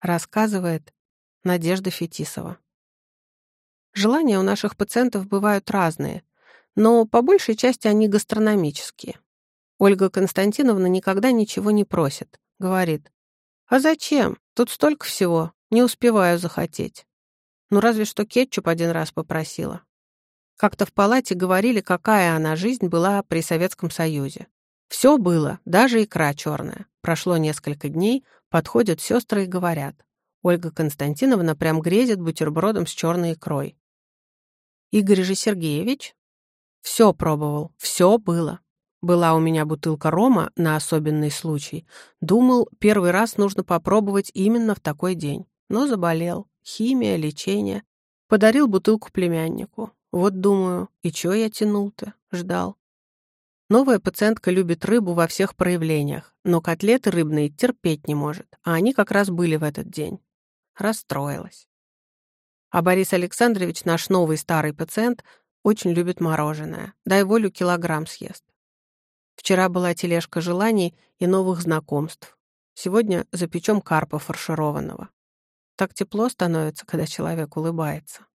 рассказывает Надежда Фетисова. Желания у наших пациентов бывают разные, но по большей части они гастрономические. Ольга Константиновна никогда ничего не просит. Говорит, «А зачем? Тут столько всего. Не успеваю захотеть». Ну, разве что кетчуп один раз попросила. Как-то в палате говорили, какая она жизнь была при Советском Союзе. Все было, даже икра черная. Прошло несколько дней, подходят сестры и говорят. Ольга Константиновна прям грезит бутербродом с черной икрой. Игорь же Сергеевич? Все пробовал, все было. Была у меня бутылка рома на особенный случай. Думал, первый раз нужно попробовать именно в такой день. Но заболел. Химия, лечение. Подарил бутылку племяннику. Вот думаю, и чё я тянул-то? Ждал. Новая пациентка любит рыбу во всех проявлениях, но котлеты рыбные терпеть не может, а они как раз были в этот день. Расстроилась. А Борис Александрович, наш новый старый пациент, очень любит мороженое. Дай волю, килограмм съест. Вчера была тележка желаний и новых знакомств. Сегодня запечем карпа фаршированного. Так тепло становится, когда человек улыбается.